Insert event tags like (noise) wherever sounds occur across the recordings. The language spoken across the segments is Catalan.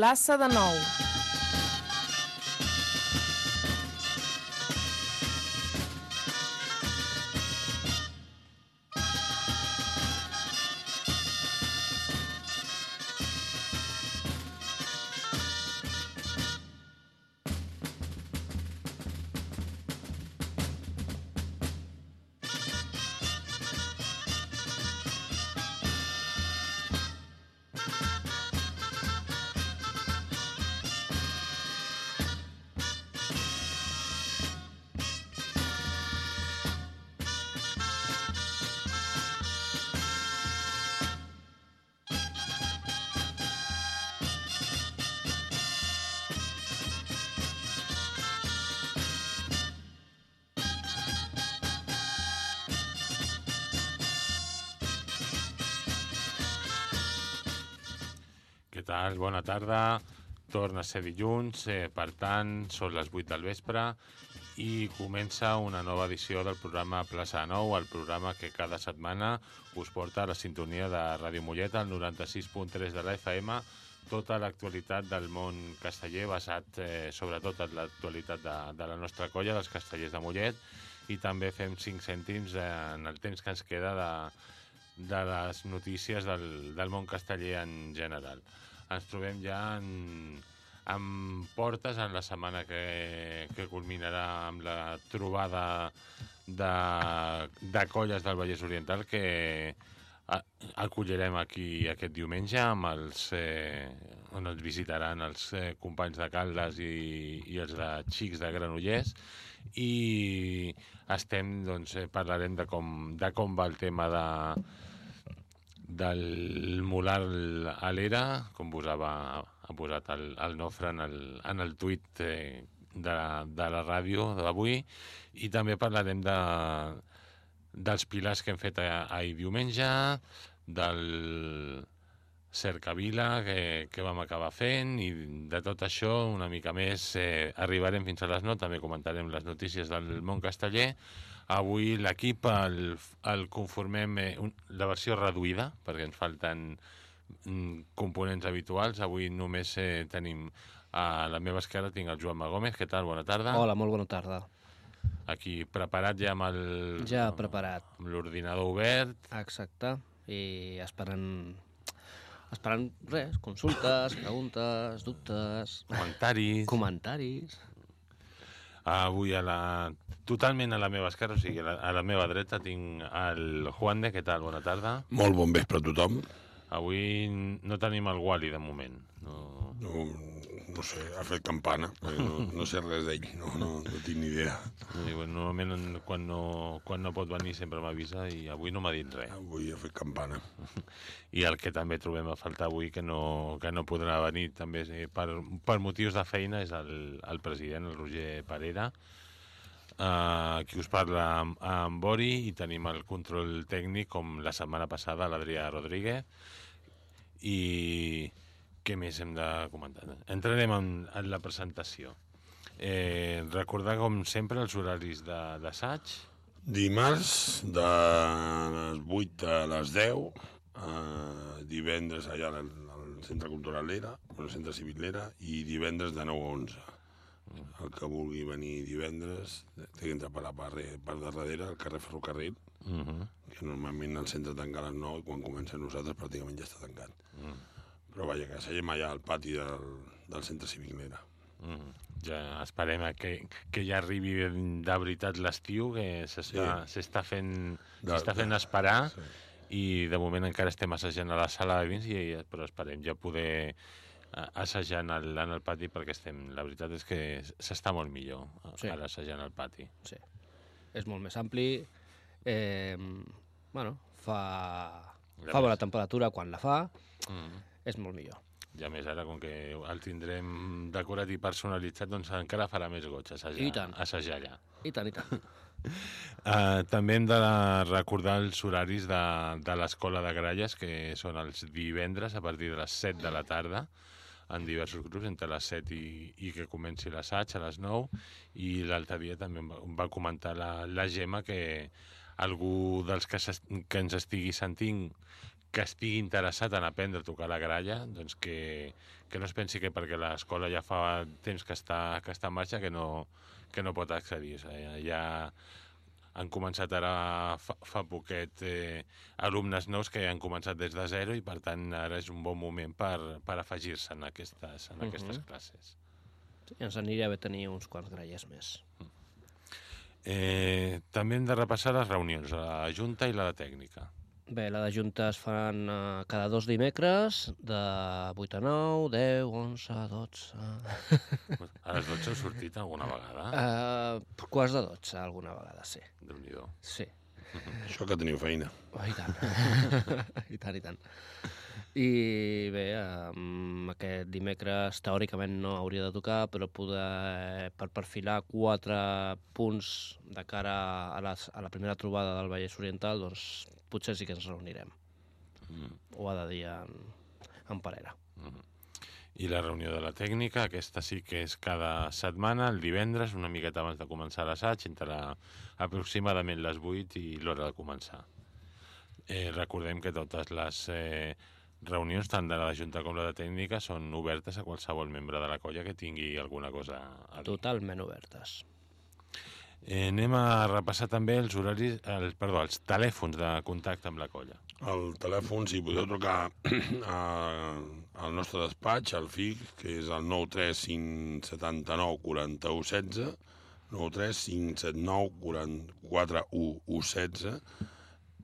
plaça de Nou. Tal? Bona tarda. Torna a ser dilluns, eh, per tant, són les 8 del vespre i comença una nova edició del programa Plaça Nou, el programa que cada setmana us porta a la sintonia de Ràdio Mollet, al 96.3 de la FM, tota l'actualitat del món casteller basat eh, sobretot en l'actualitat de, de la nostra colla, dels castellers de Mollet, i també fem 5 cèntims en el temps que ens queda de, de les notícies del, del món casteller en general. Ens trobem ja en, en portes en la setmana que, que culminarà amb la trobada de, de colles del Vallès Oriental que a- acollirem aquí aquest diumenge amb els, eh, on ens visitaran els eh, companys de Caldes i, i els de Xics de Granollers. I estem, doncs, eh, parlarem de com, de com va el tema de, del Molar a l'era, com posava, ha posat el, el Nofre en el, en el tuit eh, de, de la ràdio d'avui, i també parlarem de, dels pilars que hem fet ahir diumenge, del Cercavila que, que vam acabar fent i de tot això una mica més eh, arribarem fins a les 9, també comentarem les notícies del món casteller. Avui l'equip el, el conformem eh, un, la versió reduïda perquè ens falten mm, components habituals. Avui només eh, tenim a la meva esquerra tinc el Joan Magómez. Què tal? Bona tarda. Hola, molt bona tarda. Aquí preparat ja amb el... Ja preparat. Amb l'ordinador obert. Exacte. I esperant... Esperant res, consultes, preguntes, dubtes, Comentaris. comentaris... Avui a la... totalment a la meva esquerra, o sigui, a la, a la meva dreta tinc el Juan de, què tal? Bona tarda. Molt bon vespre a tothom. Avui no tenim el Wally de moment. No... No, no sé, ha fet campana. No, no sé res d'ell, no, no, no tinc ni idea. I, bueno, normalment quan no, quan no pot venir sempre m'avisa i avui no m'ha dit res. Avui ha fet campana. (laughs) I el que també trobem a faltar avui que no, que no podrà venir també eh, per, per motius de feina és el, el president, el Roger Parera, Uh, qui us parla amb, amb Bori i tenim el control tècnic com la setmana passada l'Adrià Rodríguez i què més hem de comentar? Entrarem en, en la presentació. Eh, recordar com sempre els horaris de- d'assaig. Dimarts de les 8 a les 10, eh, divendres allà al, al Centre Cultural Lera, al Centre Cívic Lera, i divendres de 9 a 11. El que vulgui venir divendres té que entrar per la part, per darrere, al carrer Ferrocarril, Uh -huh. que normalment el centre tanca a les 9 i quan comencem nosaltres pràcticament ja està tancat. Mm. Però vaja, que seguim allà al pati del, del centre cívic Lera. Mm. Ja esperem a que, que ja arribi de veritat l'estiu, que s'està Sí. fent, De- s'està fent de- esperar sí. i de moment encara estem assajant a la sala de dins, i, però esperem ja poder eh, assajar en el, en el pati perquè estem, la veritat és que s'està molt millor Sí. sí. ara assajant al pati. Sí. És molt més ampli. Eh, bueno, fa, fa bona temperatura quan la fa. Mm. És molt millor. I a més ara, com que el tindrem decorat i personalitzat, doncs encara farà més goig assajar, I tant. assajar allà. I tant, i tant. Uh, (laughs) també hem de recordar els horaris de, de l'Escola de Gralles, que són els divendres a partir de les 7 de la tarda, en diversos grups, entre les 7 i, i que comenci l'assaig a les 9, i l'altre dia també em va, em va comentar la, la Gemma que algú dels que, que ens estigui sentint que estigui interessat en aprendre a tocar la gralla, doncs que, que no es pensi que perquè l'escola ja fa temps que està, que està en marxa que no, que no pot accedir. O sigui, ja han començat ara fa, fa poquet eh, alumnes nous que han començat des de zero i per tant ara és un bon moment per, per afegir-se en aquestes, en aquestes Mhm. classes. Sí, ens aniria bé tenir uns quants grallers més. Eh, també hem de repassar les reunions, la Junta i la de Tècnica. Bé, la de Junta es fan uh, cada dos dimecres, de 8 a 9, 10, 11, 12... A les 12 heu sortit alguna vegada? Uh, quarts de 12, alguna vegada, sí. Déu-n'hi-do. Sí. Això que teniu feina. Oh, I tant. (laughs) I tant, i tant. I bé, um, aquest dimecres teòricament no hauria de tocar, però poder, per perfilar quatre punts de cara a, les, a la primera trobada del Vallès Oriental, doncs potser sí que ens reunirem. Mm. Ho ha de dir en, en Parera. I la reunió de la tècnica, aquesta sí que és cada setmana, el divendres, una miqueta abans de començar l'assaig, entre la, aproximadament les 8 i l'hora de començar. Eh, recordem que totes les eh, reunions, tant de la Junta com la de tècnica, són obertes a qualsevol membre de la colla que tingui alguna cosa a dir. Totalment obertes. Eh, anem a repassar també els horaris, el, perdó, els telèfons de contacte amb la colla. El telèfon, si podeu trucar (clears throat) a, al nostre despatx, al FIC, que és el 93579 41 16, 93579 41 16,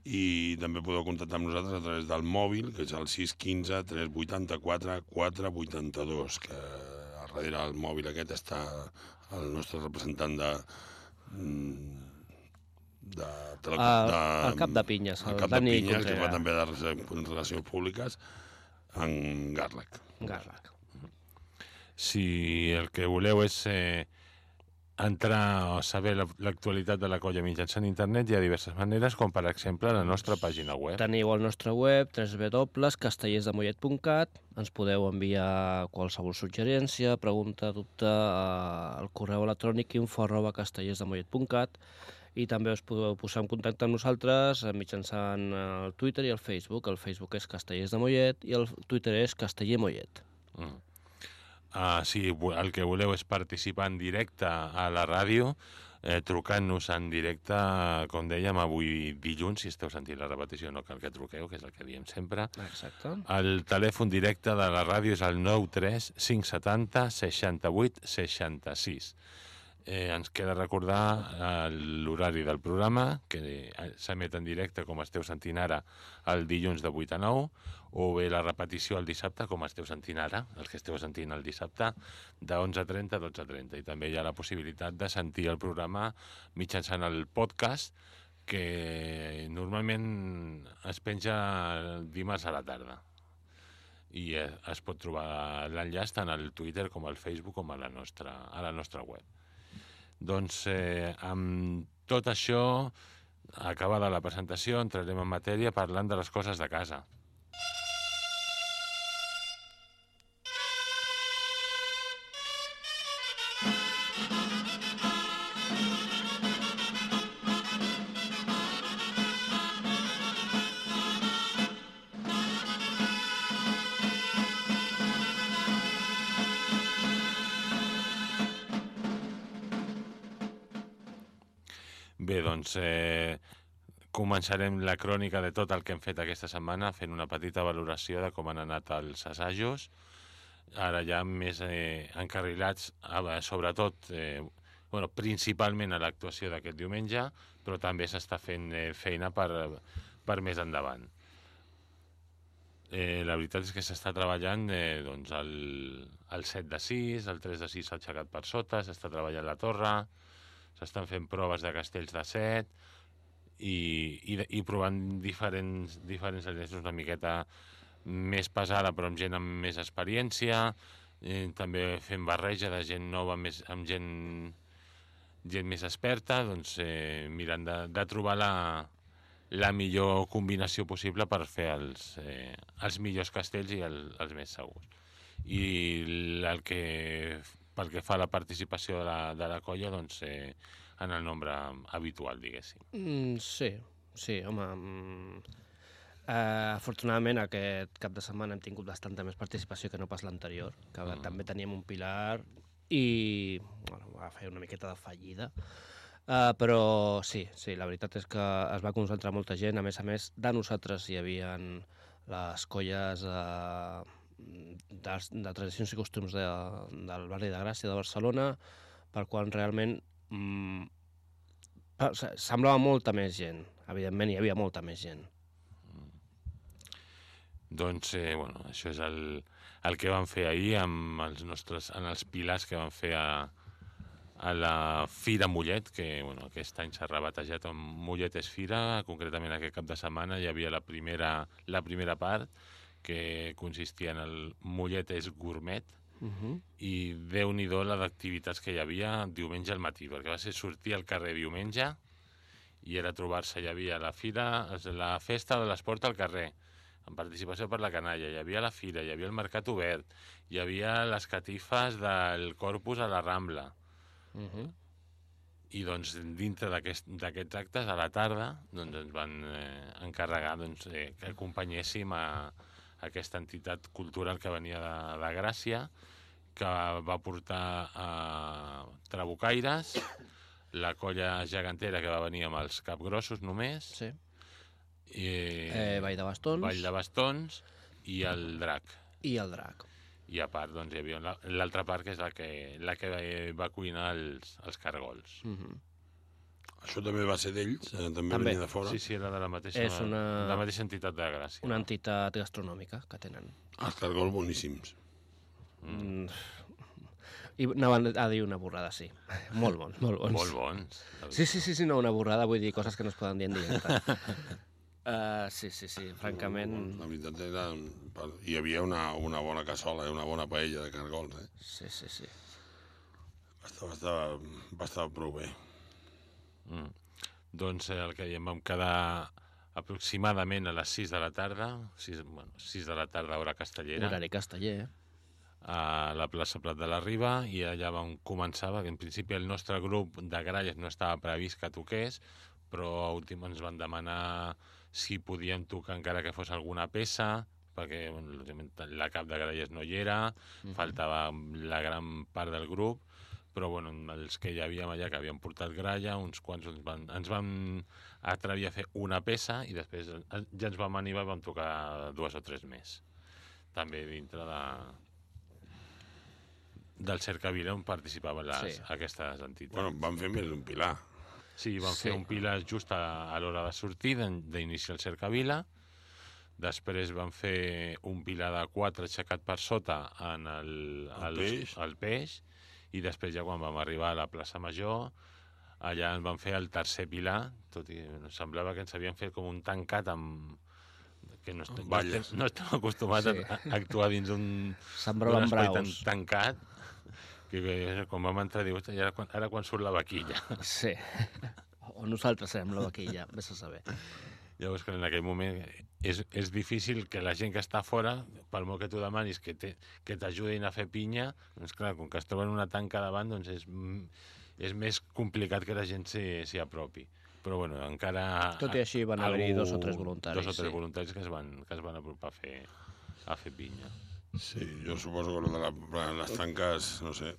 i també podeu contactar amb nosaltres a través del mòbil, que és el 615 384 482, que a darrere del mòbil aquest està el nostre representant de, mm, de, tele, El, de, el cap de pinyes, el el, cap de Dani pinyes, que fa també de relacions públiques, en Garlac. Garlac. Si el que voleu és eh, entrar o saber la- l'actualitat de la colla mitjançant internet, hi ha diverses maneres, com per exemple la nostra pàgina web. Teniu el nostre web, www.castellersdemollet.cat. Ens podeu enviar qualsevol suggerència, pregunta, dubte eh, al correu electrònic info arroba castellersdemollet.cat i també us podeu posar en contacte amb nosaltres eh, mitjançant eh, el Twitter i el Facebook. El Facebook és Castellers de Mollet i el Twitter és Casteller Mollet. Mm. Uh, si vo- el que voleu és participar en directe a la ràdio, eh, trucant-nos en directe, com dèiem, avui dilluns, si esteu sentint la repetició no cal que truqueu, que és el que diem sempre. Exacte. El telèfon directe de la ràdio és el 93 570 68 66. Eh, ens queda recordar eh, l'horari del programa, que eh, s'emet en directe, com esteu sentint ara, el dilluns de 8 a 9, o bé la repetició el dissabte, com esteu sentint ara, els que esteu sentint el dissabte, de 11.30 a 12.30. I també hi ha la possibilitat de sentir el programa mitjançant el podcast, que normalment es penja dimarts a la tarda i eh, es pot trobar l'enllaç tant al Twitter com al Facebook com a la nostra, a la nostra web. Doncs eh, amb tot això, acabada la presentació, entrarem en matèria parlant de les coses de casa. Doncs eh, començarem la crònica de tot el que hem fet aquesta setmana fent una petita valoració de com han anat els assajos. Ara ja més eh, encarrilats, sobretot, eh, bueno, principalment a l'actuació d'aquest diumenge, però també s'està fent eh, feina per, per més endavant. Eh, la veritat és que s'està treballant eh, doncs el, el 7 de 6, el 3 de 6 s'ha aixecat per sota, s'està treballant la torre, s'estan fent proves de castells de 7 i, i, i provant diferents, diferents alineacions una miqueta més pesada però amb gent amb més experiència, eh, també fent barreja de gent nova més, amb gent, gent més experta, doncs eh, mirant de, de trobar la, la millor combinació possible per fer els, eh, els millors castells i el, els més segurs. I el que, pel que fa a la participació de la, de la colla, doncs, eh, en el nombre habitual, diguéssim. Mm, sí, sí, home... Mm, Uh, afortunadament, aquest cap de setmana hem tingut bastanta més participació que no pas l'anterior, que mm. també teníem un pilar i bueno, va fer una miqueta de fallida. Uh, però sí, sí, la veritat és que es va concentrar molta gent. A més a més, de nosaltres hi havia les colles uh, de, de tradicions i costums de, del barri de Gràcia de Barcelona, per qual realment mm, semblava molta més gent. Evidentment, hi havia molta més gent. Doncs, eh, bueno, això és el, el que vam fer ahir amb els nostres, en els pilars que vam fer a, a la Fira Mollet, que bueno, aquest any s'ha rebatejat amb Mollet és Fira, concretament aquest cap de setmana hi havia la primera, la primera part, que consistia en el Mollet és Gourmet, uh -huh. i déu nhi la d'activitats que hi havia diumenge al matí, perquè va ser sortir al carrer diumenge i era trobar-se, hi havia la fira, la festa de l'esport al carrer, amb participació per la canalla, hi havia la fira, hi havia el mercat obert, hi havia les catifes del Corpus a la Rambla. Uh -huh. I doncs dintre d'aquests actes, a la tarda, doncs ens van eh, encarregar doncs, eh, que acompanyéssim a aquesta entitat cultural que venia de, de Gràcia, que va portar a Trabucaires, la colla gegantera que va venir amb els capgrossos només, sí i, eh, Vall de Bastons. Vall de Bastons i el Drac. I el Drac. I a part, doncs, hi havia l'altra part, que és la que, la que va cuinar els, els cargols. Mm -hmm. Això també va ser d'ells? Eh, també, també venia de fora? Sí, sí, era de la mateixa, és una... la mateixa entitat de Gràcia. Una entitat gastronòmica que tenen. Els cargols boníssims. Mm. I anaven a dir una borrada, sí. (laughs) Molt bons, molt bons. molt bons. Sí, sí, sí, sí, no, una borrada, vull dir coses que no es poden dir en directe. Uh, (laughs) sí, sí, sí, francament... La veritat era... Hi havia una, una bona cassola, una bona paella de cargols, eh? Sí, sí, sí. Va estar, va estar, va estar prou bé. Mm. Doncs eh, el que diem, vam quedar aproximadament a les 6 de la tarda, 6, bueno, 6 de la tarda, hora castellera. Horari casteller, eh? a la plaça Prat de la Riba i allà vam començar, perquè en principi el nostre grup de gralles no estava previst que toqués, però a últim ens van demanar si podíem tocar encara que fos alguna peça, perquè bueno, la cap de gralles no hi era, uh -huh. faltava la gran part del grup, però bueno, els que hi havíem allà, que havien portat gralla, uns quants ens van, ens van atrevir a fer una peça i després ja ens vam animar i vam tocar dues o tres més. També dintre de, del Cercavila on participaven les, sí. aquestes entitats. Bueno, van fer més d'un pilar. Sí, van sí. fer un pilar just a, a l'hora de sortir, d'iniciar el cercavila. Després van fer un pilar de quatre aixecat per sota en el, el, el, peix. el peix. I després ja quan vam arribar a la plaça Major, allà ens van fer el tercer pilar, tot i semblava que ens havien fet com un tancat amb, que no estem, no estem, no estem acostumats sí. a, a actuar dins un, un espai tan, tancat que, que quan vam entrar diu, ara, quan, ara quan surt la vaquilla. Sí, (laughs) o nosaltres serem la vaquilla, vés a saber. Llavors, que en aquell moment és, és difícil que la gent que està fora, pel molt que tu demanis que t'ajudin a fer pinya, doncs clar, com que es troben una tanca davant, doncs és, és més complicat que la gent s'hi apropi. Però bueno, encara... Tot i així van haver-hi dos o tres voluntaris. Dos o tres sí. voluntaris que es van, que es van apropar a fer, a fer pinya. Sí, jo suposo que de la, les tanques, no sé,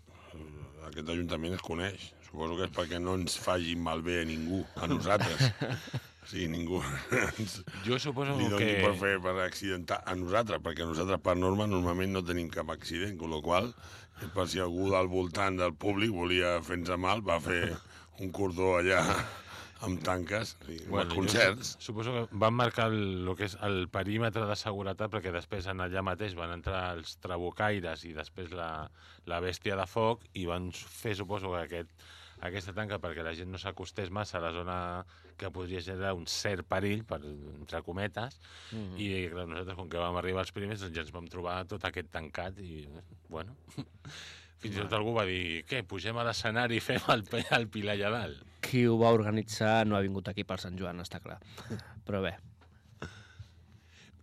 aquest ajuntament es coneix. Suposo que és perquè no ens faci malbé a ningú, a nosaltres. (laughs) Sí, ningú (laughs) ens jo suposo li doni que... per fer per accidentar a nosaltres, perquè nosaltres per norma normalment no tenim cap accident, amb la qual per si algú del voltant del públic volia fer-nos mal, va fer (laughs) un cordó allà amb tanques, sí, bueno, concerts. Suposo que van marcar el, el que és el perímetre de seguretat perquè després en allà mateix van entrar els trabucaires i després la, la bèstia de foc i van fer, suposo, que aquest, aquesta tanca perquè la gent no s'acostés massa a la zona que podria generar un cert perill, per, entre cometes, mm -hmm. i clar, nosaltres, com que vam arribar els primers, doncs ja ens vam trobar tot aquest tancat i, bueno... (laughs) Fins i tot algú va dir, què, pugem a l'escenari i fem el, el Pilar allà dalt? Qui ho va organitzar no ha vingut aquí per Sant Joan, està clar. Però bé.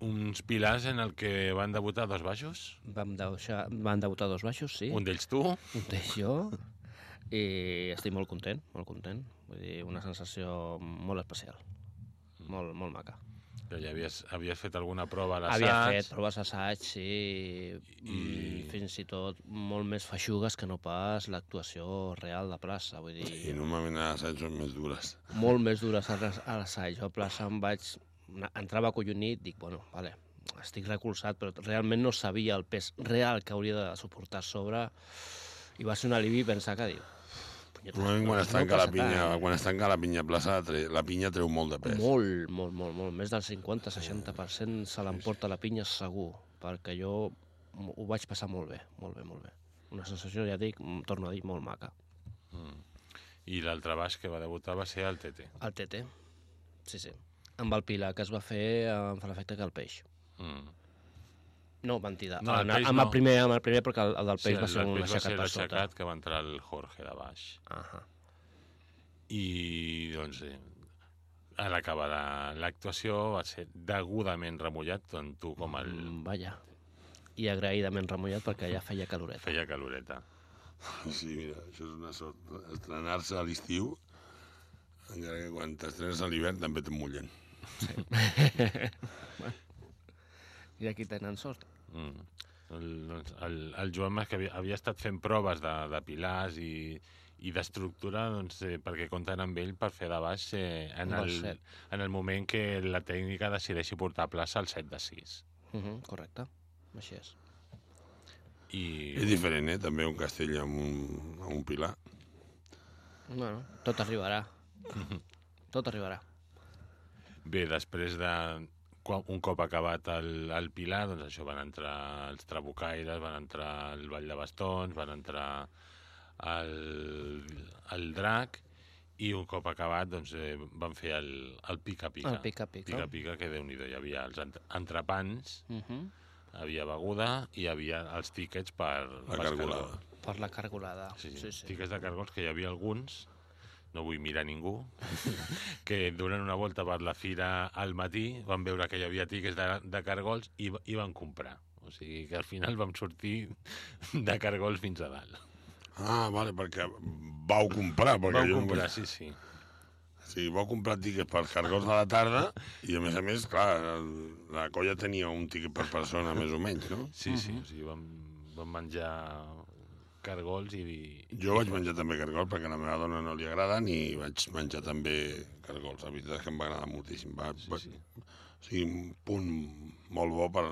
Uns pilars en el que van debutar dos baixos? Vam, deixar, van debutar dos baixos, sí. Un d'ells tu? Un d'ells jo. I estic molt content, molt content. Vull dir, una sensació molt especial. Molt, molt maca. Que ja havies, havies fet alguna prova a l'assaig. Havia fet proves assaig, sí, i... I- fins i tot molt més feixugues que no pas l'actuació real de plaça. Vull dir, I normalment les assaigs són més dures. molt més dures a l'as- a l'assaig. Jo a plaça em vaig... Entrava acollonit, dic, bueno, vale, estic recolzat, però realment no sabia el pes real que hauria de suportar a sobre i va ser un alivi pensar que diu... "Punyeta, Normalment quan no es tanca la passa pinya, tant". quan es tanca la pinya plaça, la pinya treu molt de pes. Molt, molt, molt, molt. Més del 50-60% se l'emporta la pinya segur, perquè jo ho vaig passar molt bé, molt bé, molt bé. Una sensació, ja dic, torno a dir, molt maca. I l'altre baix que va debutar va ser el TT. El TT, sí, sí. Amb el Pilar, que es va fer em fa l'efecte que el peix. Mm. No, mentida. No, el amb no. el primer, amb el primer, perquè el, el del peix sí, va ser el un aixecat per sota. l'aixecat que va entrar el Jorge de baix. Ahà. I, doncs, eh, a l'acabar la- l'actuació va ser degudament remullat, tant tu com el... Mm, Vaja. I agraïdament remullat perquè ja feia caloreta. Feia caloreta. Sí, mira, això és una sort. Estrenar-se a l'estiu, encara que quan t'estrenes a l'hivern també et mullen. (laughs) I aquí tenen sort. Mm. El, doncs, el, el Joan Mas, que havia, havia estat fent proves de, de pilars i, i d'estructura, doncs, eh, perquè compten amb ell per fer de baix eh, en, el set. en el moment que la tècnica decideixi portar a plaça el 7 de 6. Uh -huh, correcte. Així és. I, És diferent, eh? També un castell amb un, amb un pilar. Bueno, tot arribarà. (laughs) tot arribarà. Bé, després de un cop acabat el, el Pilar, doncs això van entrar els trabucaires, van entrar el Ball de Bastons, van entrar el, el Drac, i un cop acabat doncs, eh, van fer el, el pica-pica. El pica-pica. Pica-pica, que déu-n'hi-do, hi havia els entre- entrepans, Uh -huh. havia beguda i hi havia els tíquets per... La per cargolada. cargol. Per la cargolada. Sí, sí, sí. sí. Tíquets de cargols, que hi havia alguns, no vull mirar ningú, (laughs) que durant una volta per la fira al matí van veure que hi havia tíquets de, de cargols i, i van comprar. O sigui que al final vam sortir de cargols fins a dalt. Ah, vale, perquè vau comprar. Perquè jo no comprar, vull- sí, sí. Sí, vau comprar tíquets per cargols de la tarda i, a més a més, clar, la colla tenia un tíquet per persona, més o menys, no? Sí, sí, o sigui, vam, vam menjar cargols i... Jo vaig menjar també cargols perquè a la meva dona no li agraden i vaig menjar també cargols. La veritat és que em va agradar moltíssim. Va, va, sí. O sigui, un punt molt bo per...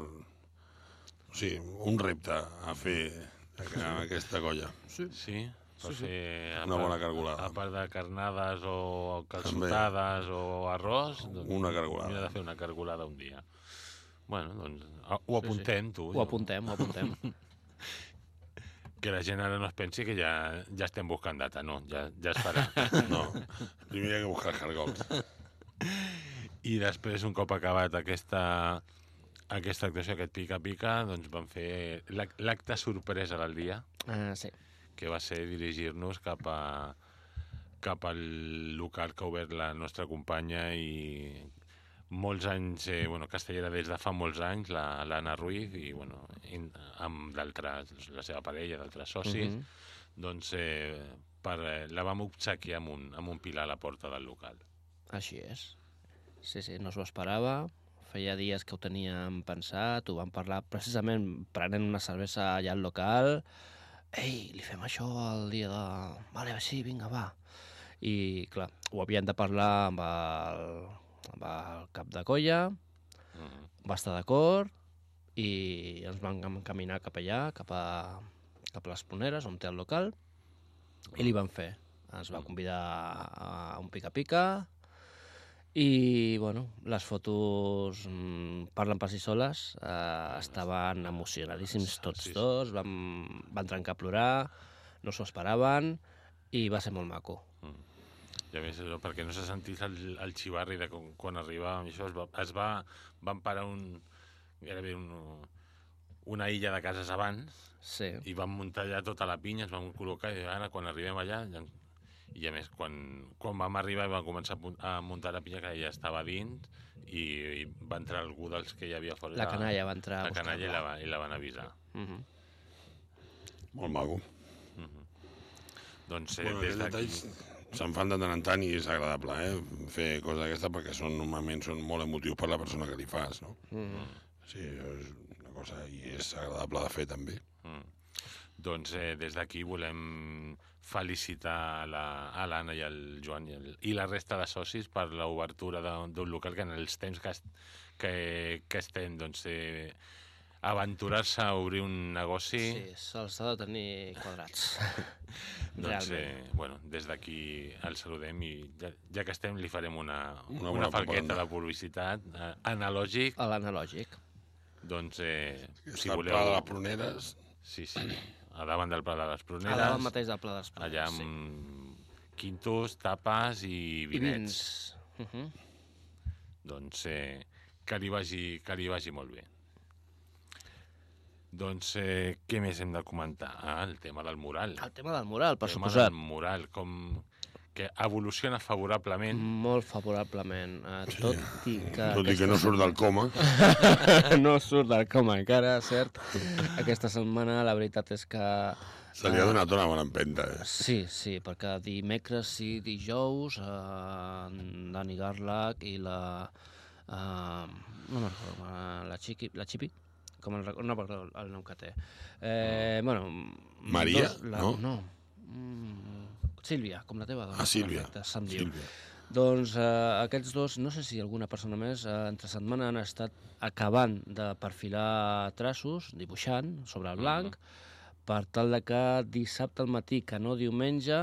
O sigui, un repte a fer amb aquesta colla. Sí, sí per fer... a Una part- bona cargolada. A part de carnades o calçotades o arròs... Doncs, Una cargolada. Mira de fer una cargolada un dia. Bueno, doncs ah, ho apuntem, tu. Ho apuntem, ho apuntem. (laughs) Que la gent ara no es pensi que ja, ja estem buscant data. No, ja, ja es farà. (laughs) No, primer hi ha que buscar cargols. I després, un cop acabat aquesta, aquesta actuació, aquest pica-pica, doncs vam fer l'ac- l'acte sorpresa del dia, Uh, sí. que va ser dirigir-nos cap a cap al local que ha obert la nostra companya i molts anys, eh, bueno, castellera des de fa molts anys, la- l'Anna Ruiz, i bueno, in, amb d'altres, la seva parella, d'altres socis, Mhm. doncs eh, per, eh, la vam obsequiar amb un, amb un pilar a la porta del local. Així és. Sí, sí, no s'ho esperava. Feia dies que ho teníem pensat, ho vam parlar precisament prenent una cervesa allà al local. Ei, li fem això el dia de... Vale, sí, vinga, va. I, clar, ho havien de parlar amb el, amb el cap de colla, Mm. va estar d'acord i ens vam encaminar cap allà, cap a, cap a les Poneres, on té el local, i li van fer. Ens va convidar a un pica-pica i, bueno, les fotos mm, parlen per si soles. Eh, estaven emocionadíssims tots dos, van, van trencar a plorar, no s'ho esperaven i va ser molt maco. I a més, això, perquè no se sentís el, el xivarri de quan, quan arribàvem, i això es va, es va, van parar un, gairebé un, una illa de cases abans Sí, i vam muntar allà tota la pinya, ens vam col·locar i ara quan arribem allà ja, i a més quan, quan vam arribar i vam començar a muntar la pinya que ja estava dins i, i va entrar algú dels que hi havia fora la canalla va entrar la canalla i buscar-la. la, va- i la van avisar Mhm. Molt maco. doncs eh, Bueno, des d'aquí se'n fan de tant en tant i és agradable, eh? Fer coses d'aquesta perquè són, normalment són molt emotius per la persona que li fas, no? Mm. Sí, és una cosa i és agradable de fer també. Mm. Doncs eh, des d'aquí volem felicitar a la- a l'Anna i el Joan i, el, i la resta de socis per l'obertura d'un local que en els temps que, est, que, que estem, doncs, eh, aventurar-se a obrir un negoci, Sí, se'ls ha de tenir quadrats. (laughs) doncs, eh, bueno, des d'aquí el saludem i ja, ja que estem li farem una, Una una, falqueta de publicitat eh, analògic, A l'analògic. doncs, eh, si Si el voleu... pla de les Pruneres, Sí, sí, a davant del Pla de les A Pruneres. davant mateix del Pla dels Prunes. allà amb sí. quintos, tapes i I vinets. vins. Uh -huh. Doncs eh, que, li vagi, que li vagi molt bé. Doncs eh, què més hem de comentar? Ah, el tema del mural. El tema del mural, per el tema suposat. del mural, com que evoluciona favorablement. Molt favorablement. Uh, tot i que... tot i que no surt del coma, (laughs) no surt del coma encara, cert. Aquesta setmana la veritat és que... se li ha donat una bona empenta. Eh? Sí, sí, perquè dimecres i dijous eh, Dani Garlac i la... Eh, no me'n recordo, eh, la Chiqui, la Chipi, com el, no recordo el nom que té. Eh, bueno, Maria, la, no? No. Mm, Sílvia, com la teva dona. Ah, Sílvia. Perfecte, se'm diu. Sílvia. Doncs eh, aquests dos, no sé si alguna persona més, eh, entre setmana han estat acabant de perfilar traços, dibuixant sobre el blanc, per tal de que dissabte al matí, que no diumenge,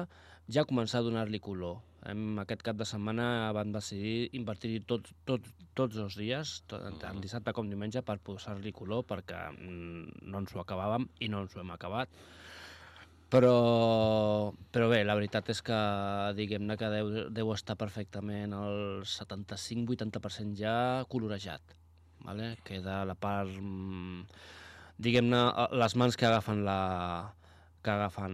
ja començar a donar-li color. Hem, aquest cap de setmana van decidir invertir-hi tot, tot, tots els dies, tant dissabte com diumenge, per posar-li color, perquè mm, no ens ho acabàvem i no ens ho hem acabat. Però, però bé, la veritat és que diguem-ne que deu, deu estar perfectament el 75-80% ja colorejat. Vale? Queda la part, mm, diguem-ne, les mans que agafen la que agafen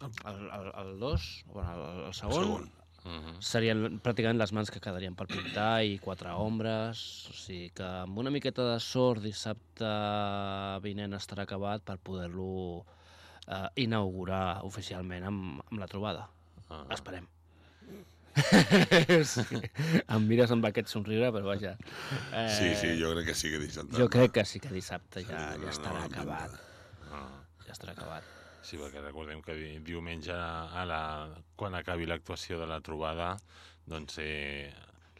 el, el, el dos, bueno, el, el segon, Segon. Uh -huh. serien pràcticament les mans que quedarien per pintar i quatre ombres, o sigui que amb una miqueta de sort dissabte vinent estarà acabat per poder-lo eh, inaugurar oficialment amb, amb la trobada. Ah. Esperem. (laughs) sí. Em mires amb aquest somriure, però vaja. Eh, Sí, sí, jo crec que sí que dissabte. jo crec que sí que dissabte ja, Sí, ja estarà acabat. Ah. Ja estarà acabat. Sí, perquè recordem que di- diumenge, a la, quan acabi l'actuació de la trobada, doncs eh,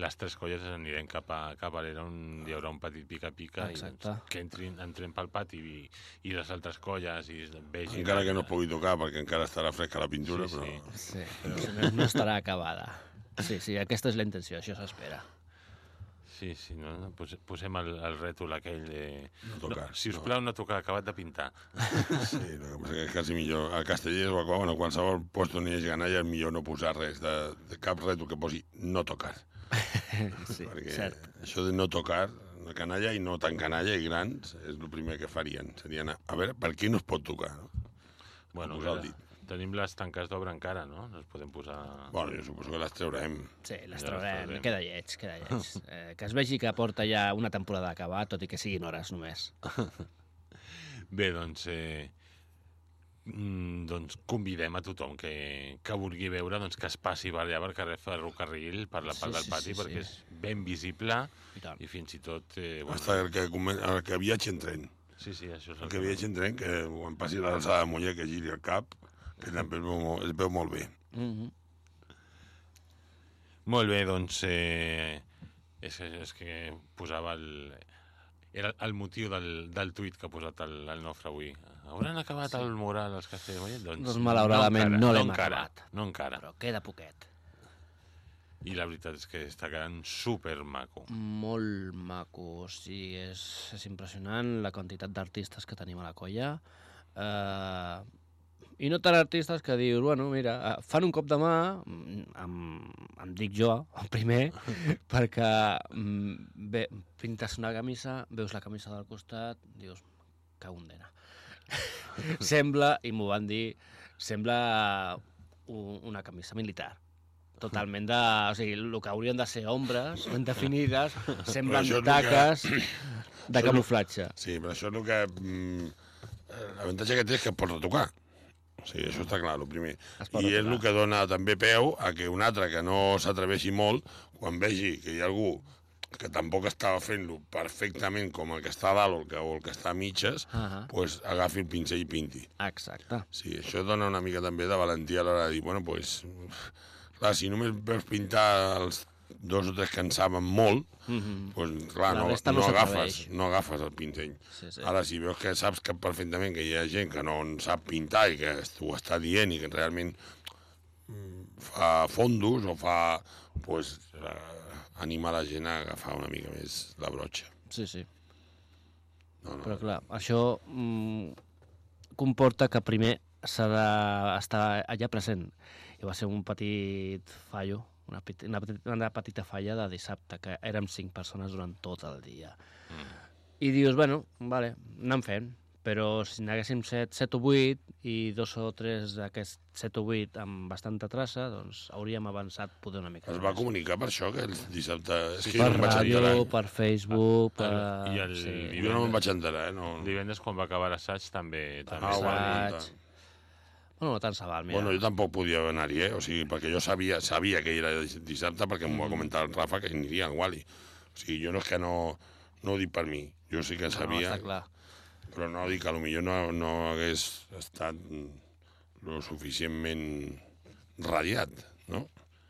les tres colles anirem cap a, cap a l'era on hi haurà un petit pica-pica i doncs, que entrin, entrem pel pati i, i les altres colles i vegin... Encara que no es pugui tocar, perquè encara estarà fresca la pintura, Sí, però... sí. Sí, però no estarà acabada. Sí, sí, aquesta és la intenció, això s'espera. Sí, sí, no? no, Pos- posem el, el rètol aquell de... No tocar, si us no. plau, no tocar, acabat de pintar. (laughs) Sí, el que quasi millor. A Castellers o a qual- bueno, a qualsevol lloc on hi hagi canalla és millor no posar res, de, de cap rètol que posi no tocar. (laughs) Sí, perquè cert. això de no tocar, de canalla i no tan canalla i grans, és el primer que farien. Seria anar, a veure, per què no es pot tocar? No? Bueno, posar el dit. Tenim les tanques d'obra encara, no? No es podem posar... Bueno, jo suposo que les traurem. Sí, les Ja traurem. traurem. Queda lleig, queda lleig. (laughs) Eh, que es vegi que porta ja una temporada acabada, tot i que siguin hores només. (laughs) Bé, doncs, eh, mm, doncs convidem a tothom que, que vulgui veure doncs, que es passi per allà pel carrer Ferrocarril, per la Sí, part del sí, pati, sí, perquè sí. és ben visible I tant. i fins i tot... Eh, bueno, Hasta el que, el que viatgi en tren. Sí, sí, això és El el que viatgi en tren, que quan passi l'alçada de Muller, que giri el cap, que es veu, molt- es veu molt bé. Mm -hmm. Molt bé, doncs... Eh, és, és que posava el... Era el motiu del, del tuit que ha posat el, el Nofre avui. Hauran acabat sí. el mural als Castells? Doncs, Doncs malauradament no l'hem encara, acabat. No encara. Però queda poquet. I la veritat és que està quedant super maco. Molt maco, o sigui, és, és impressionant la quantitat d'artistes que tenim a la colla. Eh, I no tant artistes que dius, bueno, mira, eh, fan un cop de mà, mm, em, em dic jo, el primer, (laughs) perquè mm, bé, pintes una camisa, veus la camisa del costat, dius, que un dena. sembla, i m'ho van dir, sembla un, una camisa militar totalment de... O sigui, el que haurien de ser ombres (laughs) ben definides semblen el que- taques (clears throat) de camuflatge. Sí, però això és el que... Mm, eh, L'avantatge que té és que es pot retocar. Sí, això està clar, el primer. I és el que dona també peu a que un altre que no s'atreveixi molt, quan vegi que hi ha algú que tampoc estava fent-lo perfectament com el que està a dalt o el que, o el que està a mitges, Ah, pues, agafi el pincell i pinti. Exacte. Sí, això dona una mica també de valentia a l'hora de dir, bueno, pues, clar, si només veus pintar els dos o tres que en saben molt, Mm -hmm. pues, clar, La no, no no, agafes, no agafes el pinzell. Sí, sí. Ara, si veus que saps que perfectament que hi ha gent que no en sap pintar i que ho està dient i que realment mm, fa fondos o fa, pues, eh, anima la gent a agafar una mica més la brotxa. Sí, sí. No, no. Però clar, això mm, comporta que primer s'ha d'estar allà present. I va ser un petit fallo, una, peti- una, petita, una petita falla de dissabte, que érem cinc persones durant tot el dia. Mm. I dius, bueno, vale, anem fent, però si n'haguéssim set, set o vuit i dos o tres d'aquests set o vuit amb bastanta traça, doncs hauríem avançat poder una mica Es va més. comunicar per això, que el dissabte... És que jo Per no ràdio, per Facebook, per... El- i el- sí. Jo no me'n vaig enterar, eh? No. Divendres, quan va acabar l'assaig, també... també Ah. Assaig. Bueno, no tant se val, mira. Bueno, jo tampoc podia anar-hi, eh? O sigui, perquè jo sabia, sabia que era dissabte perquè m'ho va comentar el Rafa que aniria al Wally. O sigui, jo no és que no, no ho dic per mi. Jo sí que no, sabia, està clar. però no dic que potser no, no hagués estat lo suficientment radiat, no?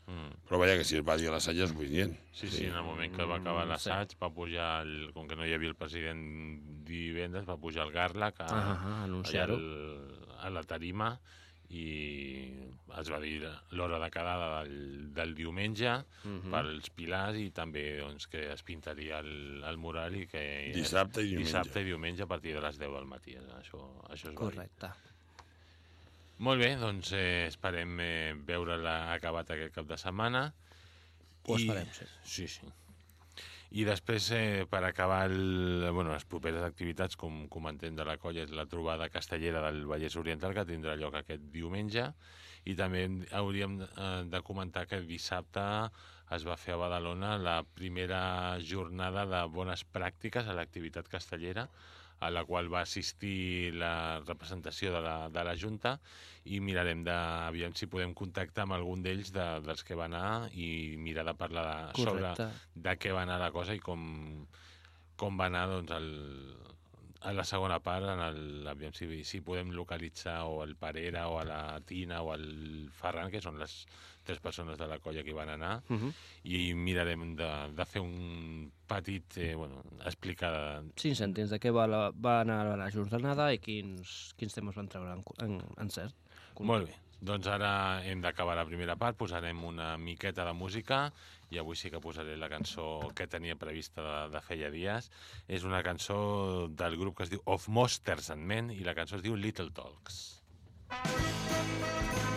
Mm. Però vaja, que si es va dir a l'assaig és suficient. Sí, sí, en el moment que va acabar Mm, l'assaig va pujar, el, com que no hi havia el president divendres, va pujar el Garlac a, Ah, ah, anunciar-ho. al- a la tarima i es va dir l'hora de quedada del, del diumenge Mhm. pels pilars i també doncs, que es pintaria el, el mural i que Dissabte i diumenge. dissabte i diumenge a partir de les 10 del matí. Això, això és. Correcte. Molt bé, doncs eh, esperem eh, veure-la acabat aquest cap de setmana. Ho esperem, sí. Sí, sí. I després, eh, per acabar el, bueno, les properes activitats, com comentem de la colla, és la trobada castellera del Vallès Oriental, que tindrà lloc aquest diumenge. I també hauríem eh, de comentar que dissabte es va fer a Badalona la primera jornada de bones pràctiques a l'activitat castellera, a la qual va assistir la representació de la, de la Junta i mirarem de, aviam si podem contactar amb algun d'ells de, dels que va anar i mirar de parlar de, sobre de què va anar la cosa i com, com va anar doncs, el, a la segona part, en el, aviam si, si podem localitzar o el Parera o a la Tina o el Ferran, que són les tres persones de la colla que hi van anar, Uh -huh. i mirarem de, de fer un petit, eh, bueno, explicar... Cinc cèntims de què va, la, va anar la jornada i quins, quins temes van treure en, en, en cert. Molt bé, doncs ara hem d'acabar la primera part, posarem una miqueta de música i avui sí que posaré la cançó que tenia prevista de, de feia dies. És una cançó del grup que es diu Of Monsters and Men i la cançó es diu Little Talks. I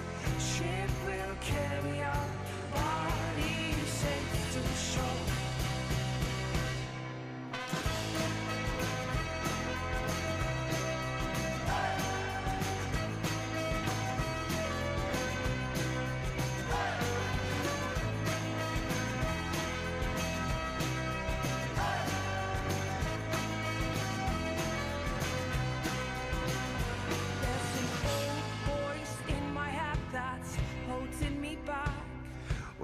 ship will carry our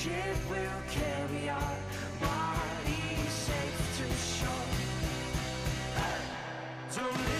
ship will carry our bodies safe to shore. Don't